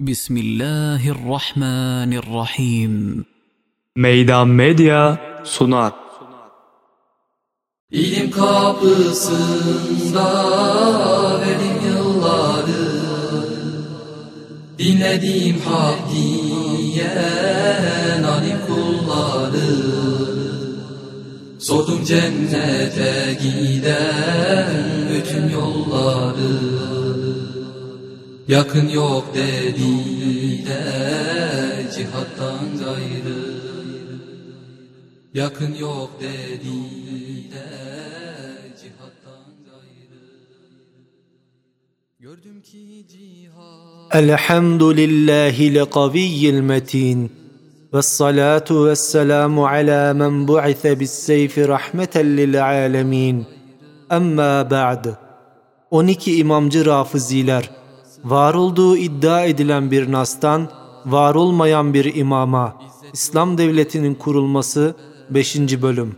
بسم الله الرحمن الرحيم Meydan Medya sunar. İlim kapısında verim yılları Dinlediğim hak diyen alim kulları Sordum cennete giden bütün yolları Yakın yok dediler cihattan gayrı Yakın yok dediler cihattan gayrı Gördüm ki cihat الحمد لله القوي المتين والصلاة والسلام على من بعث بالسيف رحمة للعالمين أما بعد 12 imamcı rafiziler var olduğu iddia edilen bir nastan var olmayan bir imama İslam devletinin kurulması 5. bölüm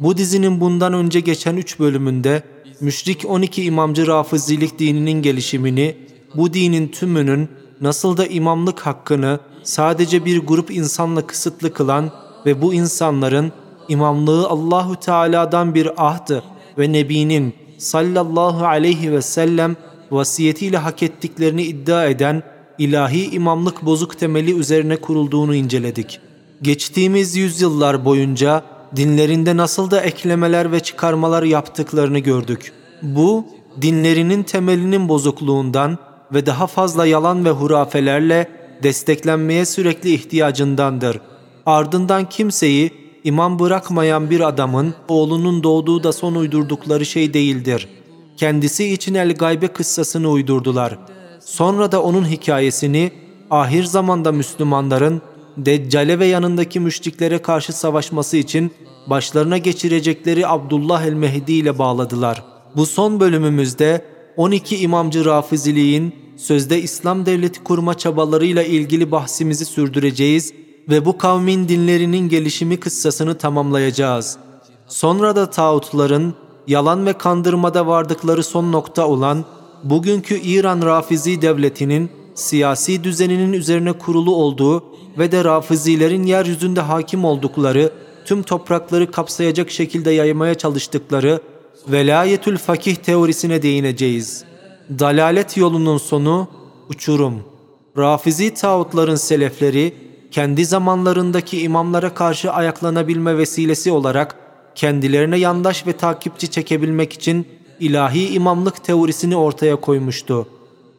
bu dizinin bundan önce geçen 3 bölümünde müşrik 12 imamcı rafizilik dininin gelişimini, bu dinin tümünün nasıl da imamlık hakkını sadece bir grup insanla kısıtlı kılan ve bu insanların imamlığı Allahu Teala'dan bir ahdı ve Nebi'nin sallallahu aleyhi ve sellem vasiyetiyle hak ettiklerini iddia eden ilahi imamlık bozuk temeli üzerine kurulduğunu inceledik. Geçtiğimiz yüzyıllar boyunca dinlerinde nasıl da eklemeler ve çıkarmalar yaptıklarını gördük. Bu, dinlerinin temelinin bozukluğundan ve daha fazla yalan ve hurafelerle desteklenmeye sürekli ihtiyacındandır. Ardından kimseyi imam bırakmayan bir adamın oğlunun doğduğu da son uydurdukları şey değildir. Kendisi için el gaybe kıssasını uydurdular. Sonra da onun hikayesini ahir zamanda Müslümanların Deccale ve yanındaki müşriklere karşı savaşması için başlarına geçirecekleri Abdullah el-Mehdi ile bağladılar. Bu son bölümümüzde 12 imamcı rafiziliğin sözde İslam devleti kurma çabalarıyla ilgili bahsimizi sürdüreceğiz ve bu kavmin dinlerinin gelişimi kıssasını tamamlayacağız. Sonra da tağutların yalan ve kandırmada vardıkları son nokta olan bugünkü İran Rafizi devletinin siyasi düzeninin üzerine kurulu olduğu ve de Rafizilerin yeryüzünde hakim oldukları, tüm toprakları kapsayacak şekilde yaymaya çalıştıkları velayetül fakih teorisine değineceğiz. Dalalet yolunun sonu uçurum. Rafizi tağutların selefleri kendi zamanlarındaki imamlara karşı ayaklanabilme vesilesi olarak kendilerine yandaş ve takipçi çekebilmek için ilahi imamlık teorisini ortaya koymuştu.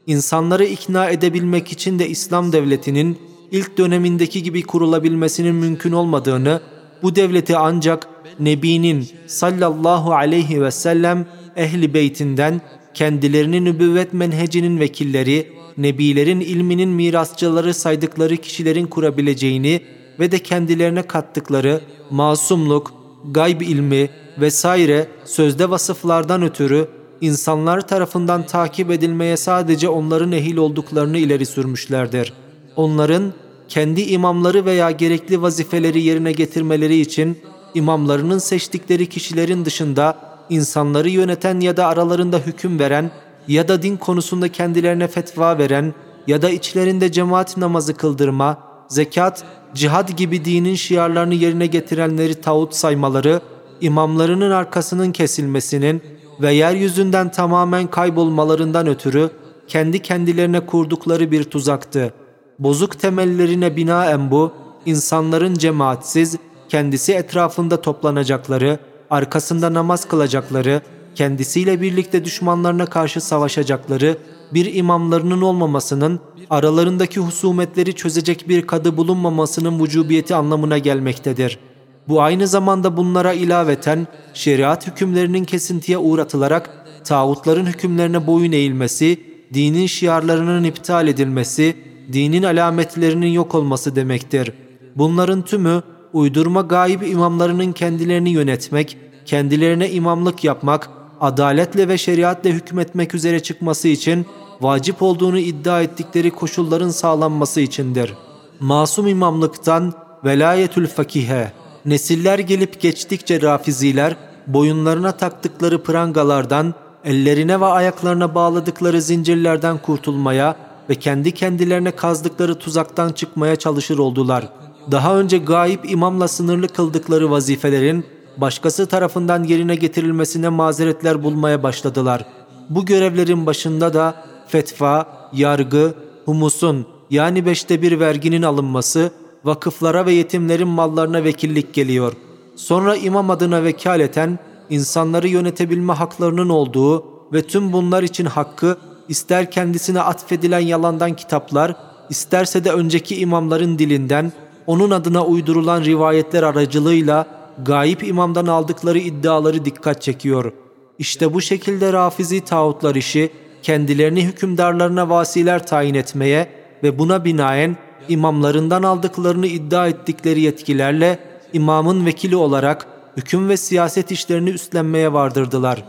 İnsanları ikna edebilmek için de İslam devletinin ilk dönemindeki gibi kurulabilmesinin mümkün olmadığını, bu devleti ancak Nebi'nin sallallahu aleyhi ve sellem ehli beytinden kendilerini nübüvvet menhecinin vekilleri, nebilerin ilminin mirasçıları saydıkları kişilerin kurabileceğini ve de kendilerine kattıkları masumluk, gayb ilmi vesaire sözde vasıflardan ötürü insanlar tarafından takip edilmeye sadece onların ehil olduklarını ileri sürmüşlerdir. Onların kendi imamları veya gerekli vazifeleri yerine getirmeleri için imamlarının seçtikleri kişilerin dışında insanları yöneten ya da aralarında hüküm veren ya da din konusunda kendilerine fetva veren ya da içlerinde cemaat namazı kıldırma, zekat, cihad gibi dinin şiarlarını yerine getirenleri tağut saymaları, imamlarının arkasının kesilmesinin ve yeryüzünden tamamen kaybolmalarından ötürü kendi kendilerine kurdukları bir tuzaktı. Bozuk temellerine binaen bu, insanların cemaatsiz, kendisi etrafında toplanacakları, arkasında namaz kılacakları, kendisiyle birlikte düşmanlarına karşı savaşacakları, bir imamlarının olmamasının, aralarındaki husumetleri çözecek bir kadı bulunmamasının vücubiyeti anlamına gelmektedir. Bu aynı zamanda bunlara ilaveten şeriat hükümlerinin kesintiye uğratılarak tağutların hükümlerine boyun eğilmesi, dinin şiarlarının iptal edilmesi, dinin alametlerinin yok olması demektir. Bunların tümü uydurma gaib imamlarının kendilerini yönetmek, kendilerine imamlık yapmak, adaletle ve şeriatle hükmetmek üzere çıkması için vacip olduğunu iddia ettikleri koşulların sağlanması içindir. Masum imamlıktan velayetül fakihe, nesiller gelip geçtikçe rafiziler, boyunlarına taktıkları prangalardan, ellerine ve ayaklarına bağladıkları zincirlerden kurtulmaya, ve kendi kendilerine kazdıkları tuzaktan çıkmaya çalışır oldular. Daha önce gayip imamla sınırlı kıldıkları vazifelerin başkası tarafından yerine getirilmesine mazeretler bulmaya başladılar. Bu görevlerin başında da fetva, yargı, humusun yani beşte bir verginin alınması, vakıflara ve yetimlerin mallarına vekillik geliyor. Sonra imam adına vekaleten insanları yönetebilme haklarının olduğu ve tüm bunlar için hakkı ister kendisine atfedilen yalandan kitaplar, isterse de önceki imamların dilinden onun adına uydurulan rivayetler aracılığıyla gayip imamdan aldıkları iddiaları dikkat çekiyor. İşte bu şekilde rafizi tağutlar işi kendilerini hükümdarlarına vasiler tayin etmeye ve buna binaen imamlarından aldıklarını iddia ettikleri yetkilerle imamın vekili olarak hüküm ve siyaset işlerini üstlenmeye vardırdılar.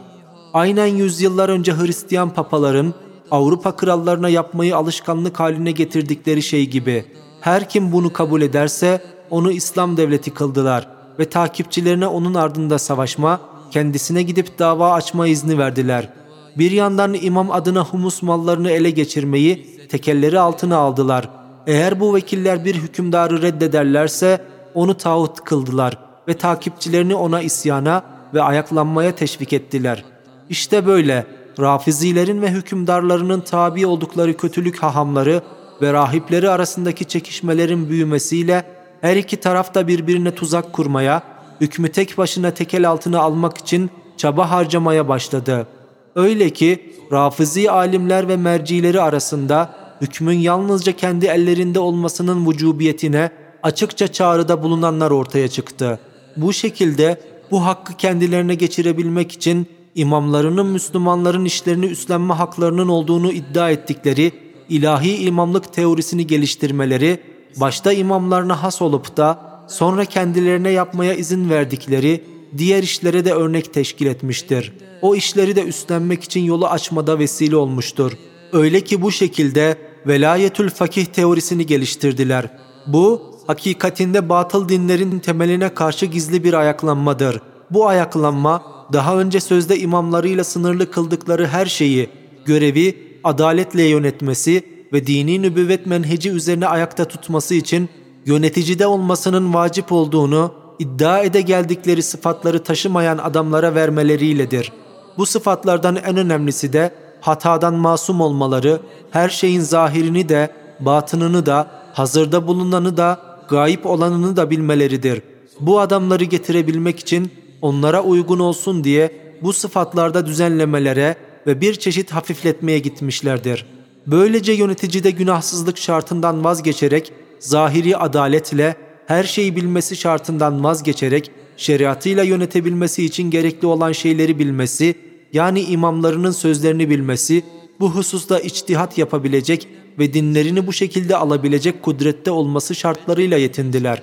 Aynen yüzyıllar önce Hristiyan papaların Avrupa krallarına yapmayı alışkanlık haline getirdikleri şey gibi her kim bunu kabul ederse onu İslam devleti kıldılar ve takipçilerine onun ardında savaşma, kendisine gidip dava açma izni verdiler. Bir yandan imam adına humus mallarını ele geçirmeyi tekelleri altına aldılar. Eğer bu vekiller bir hükümdarı reddederlerse onu tağut kıldılar ve takipçilerini ona isyana ve ayaklanmaya teşvik ettiler. İşte böyle Rafizilerin ve hükümdarlarının tabi oldukları kötülük hahamları ve rahipleri arasındaki çekişmelerin büyümesiyle her iki tarafta birbirine tuzak kurmaya, hükmü tek başına tekel altına almak için çaba harcamaya başladı. Öyle ki Rafizi alimler ve mercileri arasında hükmün yalnızca kendi ellerinde olmasının vücubiyetine açıkça çağrıda bulunanlar ortaya çıktı. Bu şekilde bu hakkı kendilerine geçirebilmek için imamlarının Müslümanların işlerini üstlenme haklarının olduğunu iddia ettikleri ilahi imamlık teorisini geliştirmeleri, başta imamlarına has olup da sonra kendilerine yapmaya izin verdikleri diğer işlere de örnek teşkil etmiştir. O işleri de üstlenmek için yolu açmada vesile olmuştur. Öyle ki bu şekilde velayetül fakih teorisini geliştirdiler. Bu, hakikatinde batıl dinlerin temeline karşı gizli bir ayaklanmadır. Bu ayaklanma, daha önce sözde imamlarıyla sınırlı kıldıkları her şeyi, görevi adaletle yönetmesi ve dini nübüvvet menheci üzerine ayakta tutması için yöneticide olmasının vacip olduğunu iddia ede geldikleri sıfatları taşımayan adamlara vermeleriyledir. Bu sıfatlardan en önemlisi de hatadan masum olmaları, her şeyin zahirini de, batınını da, hazırda bulunanı da, gayip olanını da bilmeleridir. Bu adamları getirebilmek için onlara uygun olsun diye bu sıfatlarda düzenlemelere ve bir çeşit hafifletmeye gitmişlerdir. Böylece yöneticide günahsızlık şartından vazgeçerek, zahiri adaletle her şeyi bilmesi şartından vazgeçerek, şeriatıyla yönetebilmesi için gerekli olan şeyleri bilmesi, yani imamlarının sözlerini bilmesi, bu hususta içtihat yapabilecek ve dinlerini bu şekilde alabilecek kudrette olması şartlarıyla yetindiler.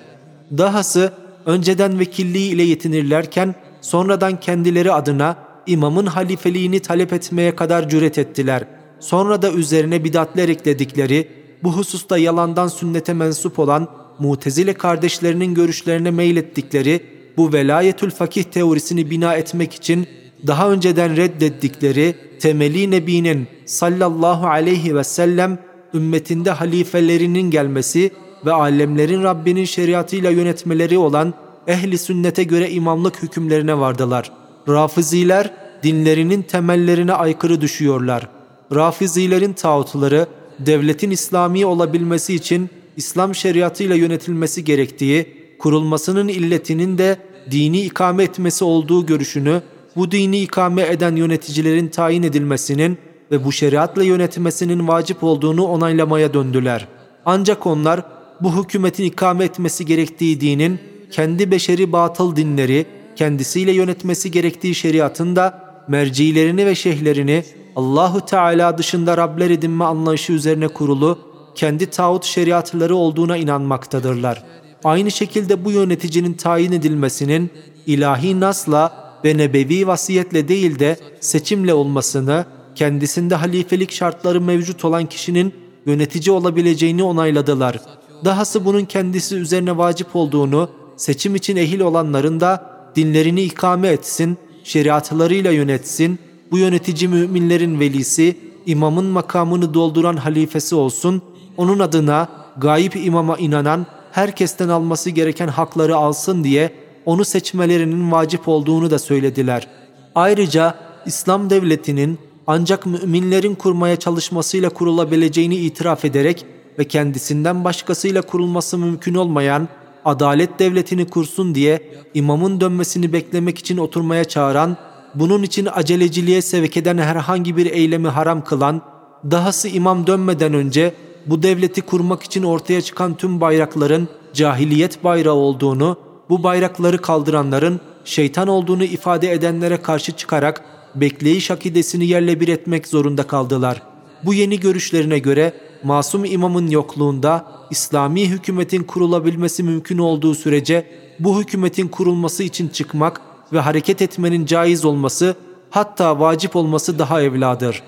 Dahası önceden vekilliği ile yetinirlerken sonradan kendileri adına imamın halifeliğini talep etmeye kadar cüret ettiler. Sonra da üzerine bidatler ekledikleri, bu hususta yalandan sünnete mensup olan Mutezile kardeşlerinin görüşlerine meylettikleri bu velayetül fakih teorisini bina etmek için daha önceden reddettikleri temeli Nebi'nin sallallahu aleyhi ve sellem ümmetinde halifelerinin gelmesi ve alemlerin Rabbinin şeriatıyla yönetmeleri olan ehli sünnete göre imamlık hükümlerine vardılar. Rafiziler dinlerinin temellerine aykırı düşüyorlar. Rafizilerin tağutları devletin İslami olabilmesi için İslam şeriatıyla yönetilmesi gerektiği, kurulmasının illetinin de dini ikame etmesi olduğu görüşünü, bu dini ikame eden yöneticilerin tayin edilmesinin ve bu şeriatla yönetilmesinin vacip olduğunu onaylamaya döndüler. Ancak onlar bu hükümetin ikame etmesi gerektiği dinin kendi beşeri batıl dinleri, kendisiyle yönetmesi gerektiği şeriatın da mercilerini ve şeyhlerini Allahu Teala dışında Rabler edinme anlayışı üzerine kurulu kendi tağut şeriatları olduğuna inanmaktadırlar. Aynı şekilde bu yöneticinin tayin edilmesinin ilahi nasla ve nebevi vasiyetle değil de seçimle olmasını, kendisinde halifelik şartları mevcut olan kişinin yönetici olabileceğini onayladılar. Dahası bunun kendisi üzerine vacip olduğunu, seçim için ehil olanların da dinlerini ikame etsin, şeriatlarıyla yönetsin, bu yönetici müminlerin velisi, imamın makamını dolduran halifesi olsun, onun adına gayip imama inanan herkesten alması gereken hakları alsın diye onu seçmelerinin vacip olduğunu da söylediler. Ayrıca İslam devletinin ancak müminlerin kurmaya çalışmasıyla kurulabileceğini itiraf ederek ve kendisinden başkasıyla kurulması mümkün olmayan adalet devletini kursun diye imamın dönmesini beklemek için oturmaya çağıran, bunun için aceleciliğe sevk eden herhangi bir eylemi haram kılan, dahası imam dönmeden önce bu devleti kurmak için ortaya çıkan tüm bayrakların cahiliyet bayrağı olduğunu, bu bayrakları kaldıranların şeytan olduğunu ifade edenlere karşı çıkarak bekleyiş akidesini yerle bir etmek zorunda kaldılar. Bu yeni görüşlerine göre masum imamın yokluğunda İslami hükümetin kurulabilmesi mümkün olduğu sürece bu hükümetin kurulması için çıkmak ve hareket etmenin caiz olması hatta vacip olması daha evladır.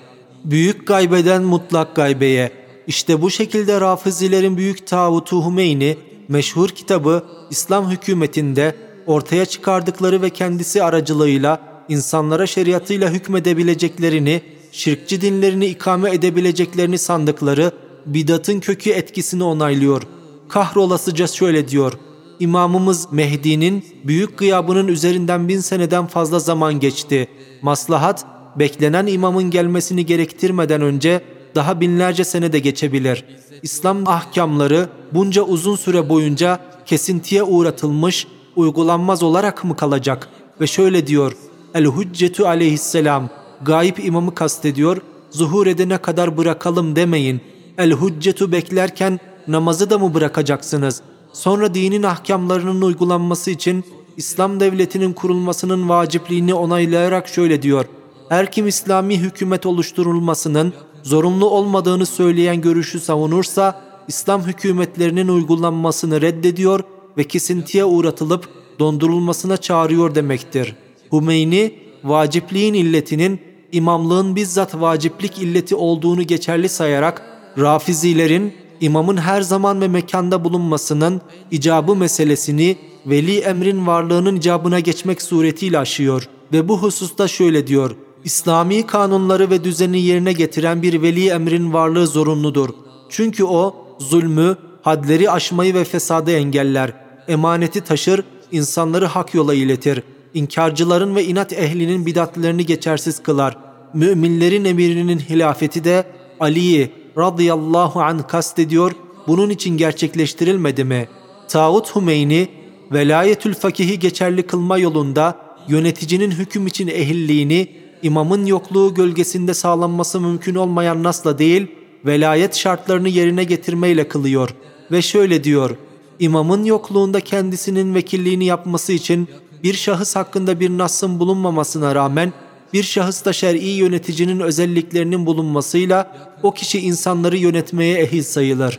Büyük gaybeden mutlak gaybeye işte bu şekilde Rafizilerin büyük tağutu Hümeyni meşhur kitabı İslam hükümetinde ortaya çıkardıkları ve kendisi aracılığıyla insanlara şeriatıyla hükmedebileceklerini, şirkçi dinlerini ikame edebileceklerini sandıkları bidatın kökü etkisini onaylıyor. Kahrolasıca şöyle diyor. İmamımız Mehdi'nin büyük gıyabının üzerinden bin seneden fazla zaman geçti. Maslahat, beklenen imamın gelmesini gerektirmeden önce daha binlerce sene de geçebilir. İslam ahkamları bunca uzun süre boyunca kesintiye uğratılmış, uygulanmaz olarak mı kalacak? Ve şöyle diyor, El-Hüccetü aleyhisselam, gayip imamı kastediyor, zuhur edene kadar bırakalım demeyin. El-Hüccetü beklerken namazı da mı bırakacaksınız? Sonra dinin ahkamlarının uygulanması için İslam devletinin kurulmasının vacipliğini onaylayarak şöyle diyor. Her kim İslami hükümet oluşturulmasının zorunlu olmadığını söyleyen görüşü savunursa İslam hükümetlerinin uygulanmasını reddediyor ve kesintiye uğratılıp dondurulmasına çağırıyor demektir. Hümeyni, vacipliğin illetinin imamlığın bizzat vaciplik illeti olduğunu geçerli sayarak Rafizilerin imamın her zaman ve mekanda bulunmasının icabı meselesini veli emrin varlığının icabına geçmek suretiyle aşıyor ve bu hususta şöyle diyor. İslami kanunları ve düzeni yerine getiren bir veli emrin varlığı zorunludur. Çünkü o zulmü, hadleri aşmayı ve fesadı engeller. Emaneti taşır, insanları hak yola iletir. İnkarcıların ve inat ehlinin bidatlerini geçersiz kılar. Müminlerin emirinin hilafeti de Ali'yi radıyallahu anh kastediyor, bunun için gerçekleştirilmedi mi? Tağut Hümeyni, velayetül fakihi geçerli kılma yolunda yöneticinin hüküm için ehilliğini imamın yokluğu gölgesinde sağlanması mümkün olmayan nasla değil, velayet şartlarını yerine getirmeyle kılıyor. Ve şöyle diyor, imamın yokluğunda kendisinin vekilliğini yapması için bir şahıs hakkında bir nasın bulunmamasına rağmen bir şahısta şer'i yöneticinin özelliklerinin bulunmasıyla o kişi insanları yönetmeye ehil sayılır.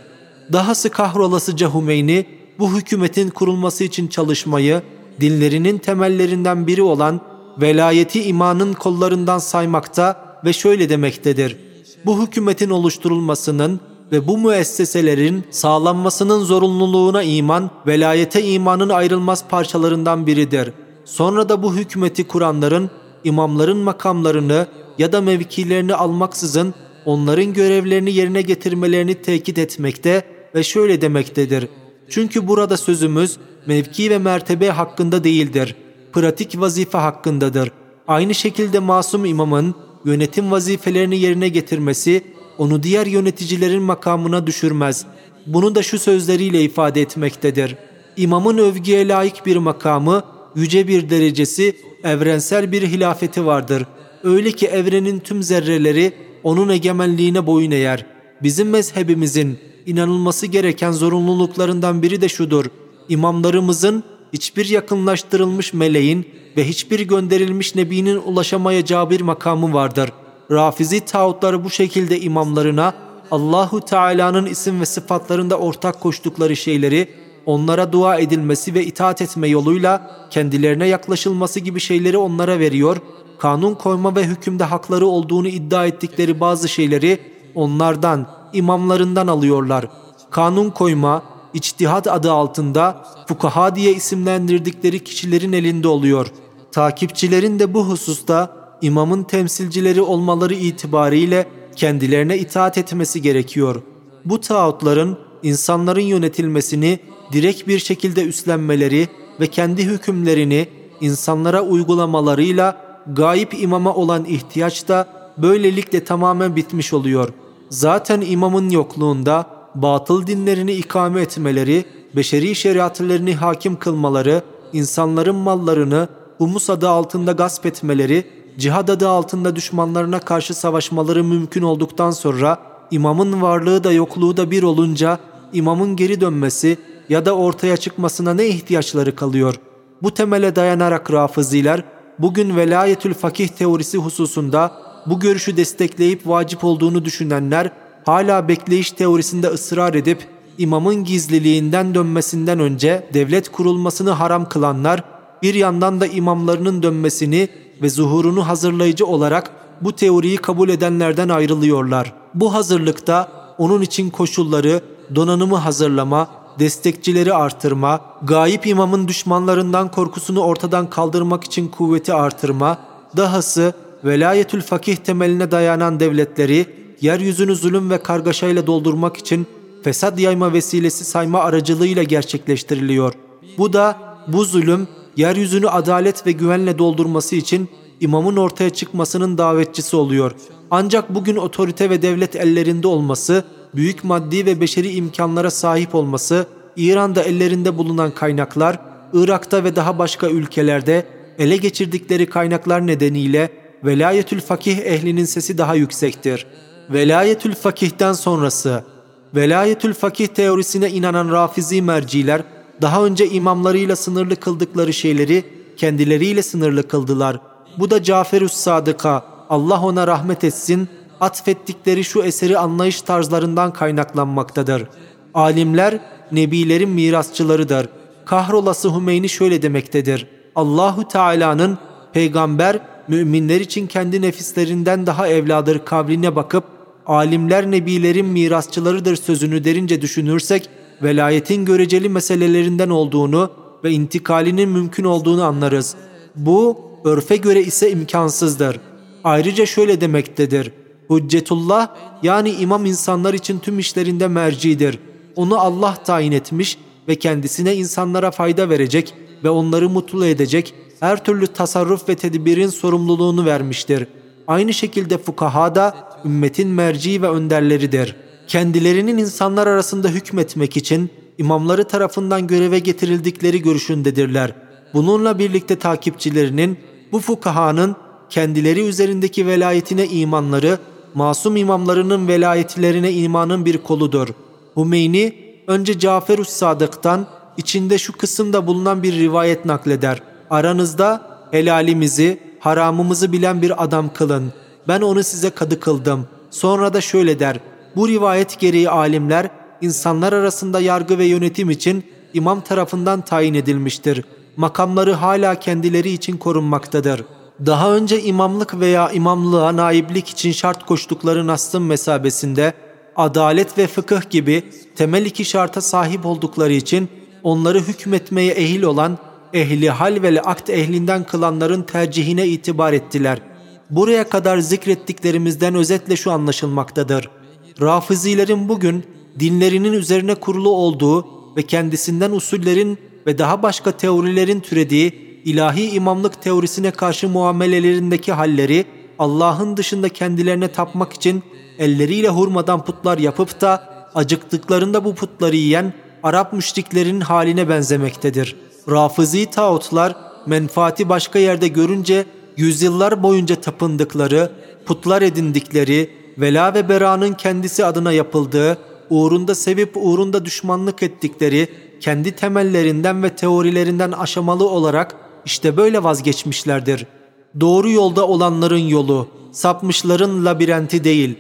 Dahası kahrolasıca Hümeyni bu hükümetin kurulması için çalışmayı dinlerinin temellerinden biri olan velayeti imanın kollarından saymakta ve şöyle demektedir. Bu hükümetin oluşturulmasının ve bu müesseselerin sağlanmasının zorunluluğuna iman, velayete imanın ayrılmaz parçalarından biridir. Sonra da bu hükümeti kuranların imamların makamlarını ya da mevkilerini almaksızın onların görevlerini yerine getirmelerini tekit etmekte ve şöyle demektedir. Çünkü burada sözümüz mevki ve mertebe hakkında değildir. Pratik vazife hakkındadır. Aynı şekilde masum imamın yönetim vazifelerini yerine getirmesi onu diğer yöneticilerin makamına düşürmez. Bunu da şu sözleriyle ifade etmektedir. İmamın övgüye layık bir makamı, yüce bir derecesi, evrensel bir hilafeti vardır. Öyle ki evrenin tüm zerreleri onun egemenliğine boyun eğer. Bizim mezhebimizin inanılması gereken zorunluluklarından biri de şudur. İmamlarımızın hiçbir yakınlaştırılmış meleğin ve hiçbir gönderilmiş nebinin ulaşamayacağı bir makamı vardır. Rafizi tağutları bu şekilde imamlarına Allahu Teala'nın isim ve sıfatlarında ortak koştukları şeyleri onlara dua edilmesi ve itaat etme yoluyla kendilerine yaklaşılması gibi şeyleri onlara veriyor, kanun koyma ve hükümde hakları olduğunu iddia ettikleri bazı şeyleri onlardan, imamlarından alıyorlar. Kanun koyma, içtihat adı altında fukaha diye isimlendirdikleri kişilerin elinde oluyor. Takipçilerin de bu hususta imamın temsilcileri olmaları itibariyle kendilerine itaat etmesi gerekiyor. Bu tağutların insanların yönetilmesini direkt bir şekilde üstlenmeleri ve kendi hükümlerini insanlara uygulamalarıyla gayip imama olan ihtiyaç da böylelikle tamamen bitmiş oluyor. Zaten imamın yokluğunda batıl dinlerini ikame etmeleri, beşeri şeriatlerini hakim kılmaları, insanların mallarını humus adı altında gasp etmeleri, cihad adı altında düşmanlarına karşı savaşmaları mümkün olduktan sonra imamın varlığı da yokluğu da bir olunca imamın geri dönmesi ya da ortaya çıkmasına ne ihtiyaçları kalıyor? Bu temele dayanarak rafıziler bugün velayetül fakih teorisi hususunda bu görüşü destekleyip vacip olduğunu düşünenler hala bekleyiş teorisinde ısrar edip imamın gizliliğinden dönmesinden önce devlet kurulmasını haram kılanlar bir yandan da imamlarının dönmesini ve zuhurunu hazırlayıcı olarak bu teoriyi kabul edenlerden ayrılıyorlar. Bu hazırlıkta onun için koşulları, donanımı hazırlama, destekçileri artırma, gayip imamın düşmanlarından korkusunu ortadan kaldırmak için kuvveti artırma, dahası velayetül fakih temeline dayanan devletleri yeryüzünü zulüm ve kargaşayla doldurmak için fesat yayma vesilesi sayma aracılığıyla gerçekleştiriliyor. Bu da bu zulüm yeryüzünü adalet ve güvenle doldurması için imamın ortaya çıkmasının davetçisi oluyor. Ancak bugün otorite ve devlet ellerinde olması, büyük maddi ve beşeri imkanlara sahip olması, İran'da ellerinde bulunan kaynaklar, Irak'ta ve daha başka ülkelerde ele geçirdikleri kaynaklar nedeniyle velayetül fakih ehlinin sesi daha yüksektir. Velayetül fakihten sonrası, velayetül fakih teorisine inanan rafizi merciler, daha önce imamlarıyla sınırlı kıldıkları şeyleri kendileriyle sınırlı kıldılar. Bu da Caferüs Sadık'a, Allah ona rahmet etsin, atfettikleri şu eseri anlayış tarzlarından kaynaklanmaktadır. Alimler, nebilerin mirasçılarıdır. Kahrolası Hümeyni şöyle demektedir. Allahu Teala'nın peygamber müminler için kendi nefislerinden daha evladır kavline bakıp alimler nebilerin mirasçılarıdır sözünü derince düşünürsek velayetin göreceli meselelerinden olduğunu ve intikalinin mümkün olduğunu anlarız. Bu örfe göre ise imkansızdır. Ayrıca şöyle demektedir. Hüccetullah yani imam insanlar için tüm işlerinde mercidir. Onu Allah tayin etmiş ve kendisine insanlara fayda verecek ve onları mutlu edecek her türlü tasarruf ve tedbirin sorumluluğunu vermiştir. Aynı şekilde fukaha da ümmetin merci ve önderleridir. Kendilerinin insanlar arasında hükmetmek için imamları tarafından göreve getirildikleri görüşündedirler. Bununla birlikte takipçilerinin bu fukahanın kendileri üzerindeki velayetine imanları, masum imamlarının velayetlerine imanın bir koludur. Hümeyni önce Caferus Sadık'tan içinde şu kısımda bulunan bir rivayet nakleder. Aranızda helalimizi, haramımızı bilen bir adam kılın. Ben onu size kadı kıldım. Sonra da şöyle der. Bu rivayet gereği alimler insanlar arasında yargı ve yönetim için imam tarafından tayin edilmiştir. Makamları hala kendileri için korunmaktadır. Daha önce imamlık veya imamlığa naiblik için şart koştukları Nas'ın mesabesinde adalet ve fıkıh gibi temel iki şarta sahip oldukları için onları hükmetmeye ehil olan ehli hal ve akt ehlinden kılanların tercihine itibar ettiler. Buraya kadar zikrettiklerimizden özetle şu anlaşılmaktadır. Rafizilerin bugün dinlerinin üzerine kurulu olduğu ve kendisinden usullerin ve daha başka teorilerin türediği ilahi imamlık teorisine karşı muamelelerindeki halleri Allah'ın dışında kendilerine tapmak için elleriyle hurmadan putlar yapıp da acıktıklarında bu putları yiyen Arap müşriklerin haline benzemektedir. Rafizi tağutlar menfaati başka yerde görünce yüzyıllar boyunca tapındıkları, putlar edindikleri, vela ve beranın kendisi adına yapıldığı, uğrunda sevip uğrunda düşmanlık ettikleri, kendi temellerinden ve teorilerinden aşamalı olarak işte böyle vazgeçmişlerdir. Doğru yolda olanların yolu, sapmışların labirenti değil.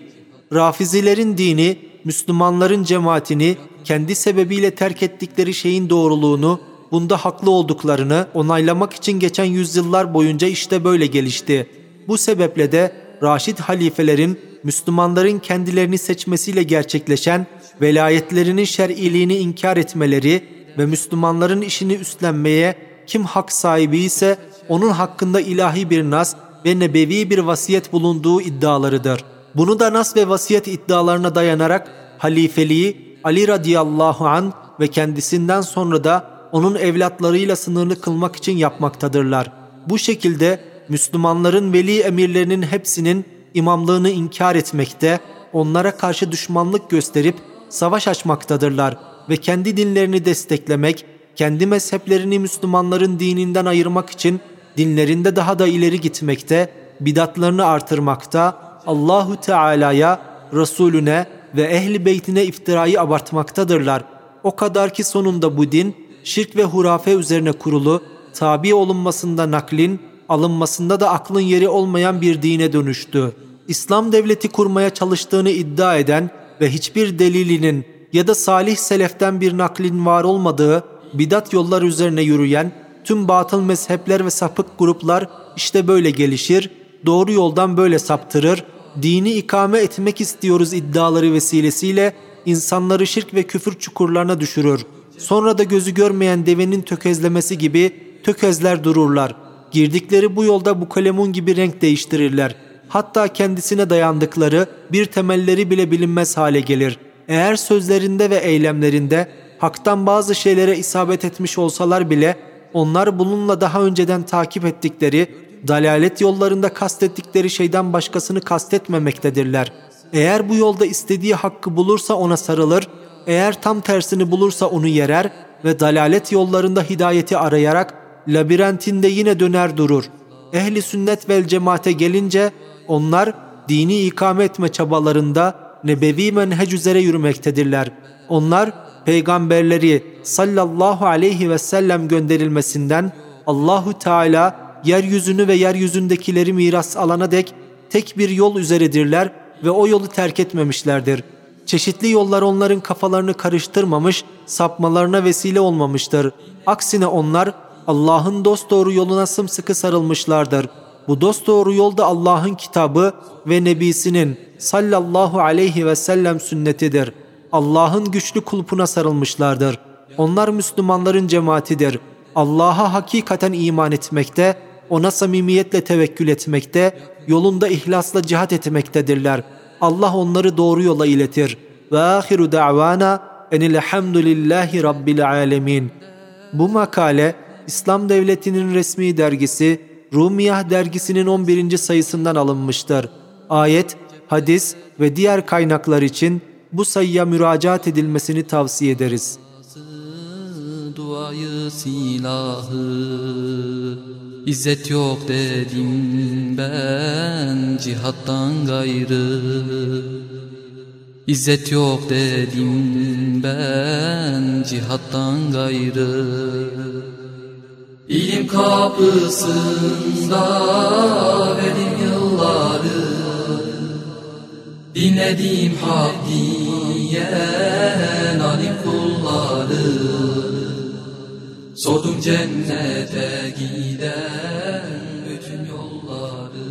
Rafizilerin dini, Müslümanların cemaatini kendi sebebiyle terk ettikleri şeyin doğruluğunu, bunda haklı olduklarını onaylamak için geçen yüzyıllar boyunca işte böyle gelişti. Bu sebeple de Raşid halifelerin Müslümanların kendilerini seçmesiyle gerçekleşen velayetlerinin şer'iliğini inkar etmeleri ve Müslümanların işini üstlenmeye kim hak sahibi ise onun hakkında ilahi bir nas ve nebevi bir vasiyet bulunduğu iddialarıdır. Bunu da nas ve vasiyet iddialarına dayanarak halifeliği Ali radıyallahu an ve kendisinden sonra da onun evlatlarıyla sınırlı kılmak için yapmaktadırlar. Bu şekilde Müslümanların veli emirlerinin hepsinin imamlığını inkar etmekte, onlara karşı düşmanlık gösterip savaş açmaktadırlar ve kendi dinlerini desteklemek, kendi mezheplerini Müslümanların dininden ayırmak için dinlerinde daha da ileri gitmekte, bidatlarını artırmakta, Allahu Teala'ya, Resulüne ve ehli beytine iftirayı abartmaktadırlar. O kadar ki sonunda bu din şirk ve hurafe üzerine kurulu, tabi olunmasında naklin, alınmasında da aklın yeri olmayan bir dine dönüştü. İslam devleti kurmaya çalıştığını iddia eden ve hiçbir delilinin ya da salih seleften bir naklin var olmadığı bidat yollar üzerine yürüyen tüm batıl mezhepler ve sapık gruplar işte böyle gelişir, doğru yoldan böyle saptırır, dini ikame etmek istiyoruz iddiaları vesilesiyle insanları şirk ve küfür çukurlarına düşürür. Sonra da gözü görmeyen devenin tökezlemesi gibi tökezler dururlar. Girdikleri bu yolda bu kalemun gibi renk değiştirirler. Hatta kendisine dayandıkları bir temelleri bile bilinmez hale gelir. Eğer sözlerinde ve eylemlerinde haktan bazı şeylere isabet etmiş olsalar bile onlar bununla daha önceden takip ettikleri, dalalet yollarında kastettikleri şeyden başkasını kastetmemektedirler. Eğer bu yolda istediği hakkı bulursa ona sarılır, eğer tam tersini bulursa onu yerer ve dalalet yollarında hidayeti arayarak labirentinde yine döner durur. Ehli sünnet vel cemaate gelince onlar dini ikame etme çabalarında nebevi menhec üzere yürümektedirler. Onlar peygamberleri sallallahu aleyhi ve sellem gönderilmesinden Allahu Teala yeryüzünü ve yeryüzündekileri miras alana dek tek bir yol üzeredirler ve o yolu terk etmemişlerdir. Çeşitli yollar onların kafalarını karıştırmamış, sapmalarına vesile olmamıştır. Aksine onlar Allah'ın dosdoğru yoluna sımsıkı sarılmışlardır. Bu dosdoğru yolda Allah'ın kitabı ve nebisinin sallallahu aleyhi ve sellem sünnetidir. Allah'ın güçlü kulpuna sarılmışlardır. Onlar Müslümanların cemaatidir. Allah'a hakikaten iman etmekte, ona samimiyetle tevekkül etmekte, yolunda ihlasla cihat etmektedirler. Allah onları doğru yola iletir. Ve ahiru da'vana enilhamdülillahi rabbil alemin. Bu makale İslam Devleti'nin resmi dergisi Rumiyah dergisinin 11. sayısından alınmıştır. Ayet, hadis ve diğer kaynaklar için bu sayıya müracaat edilmesini tavsiye ederiz. duayı silahı İzzet yok dedim ben cihattan gayrı. İzzet yok dedim ben cihattan gayrı. İlim kapısında verdim yılları Dinledim hak diyen alim kulları. Sordum cennete giden bütün yolları.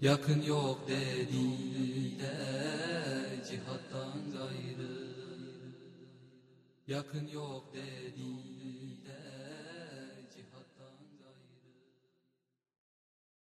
Yakın yok dediler cihattan gayrı. Yakın yok dediler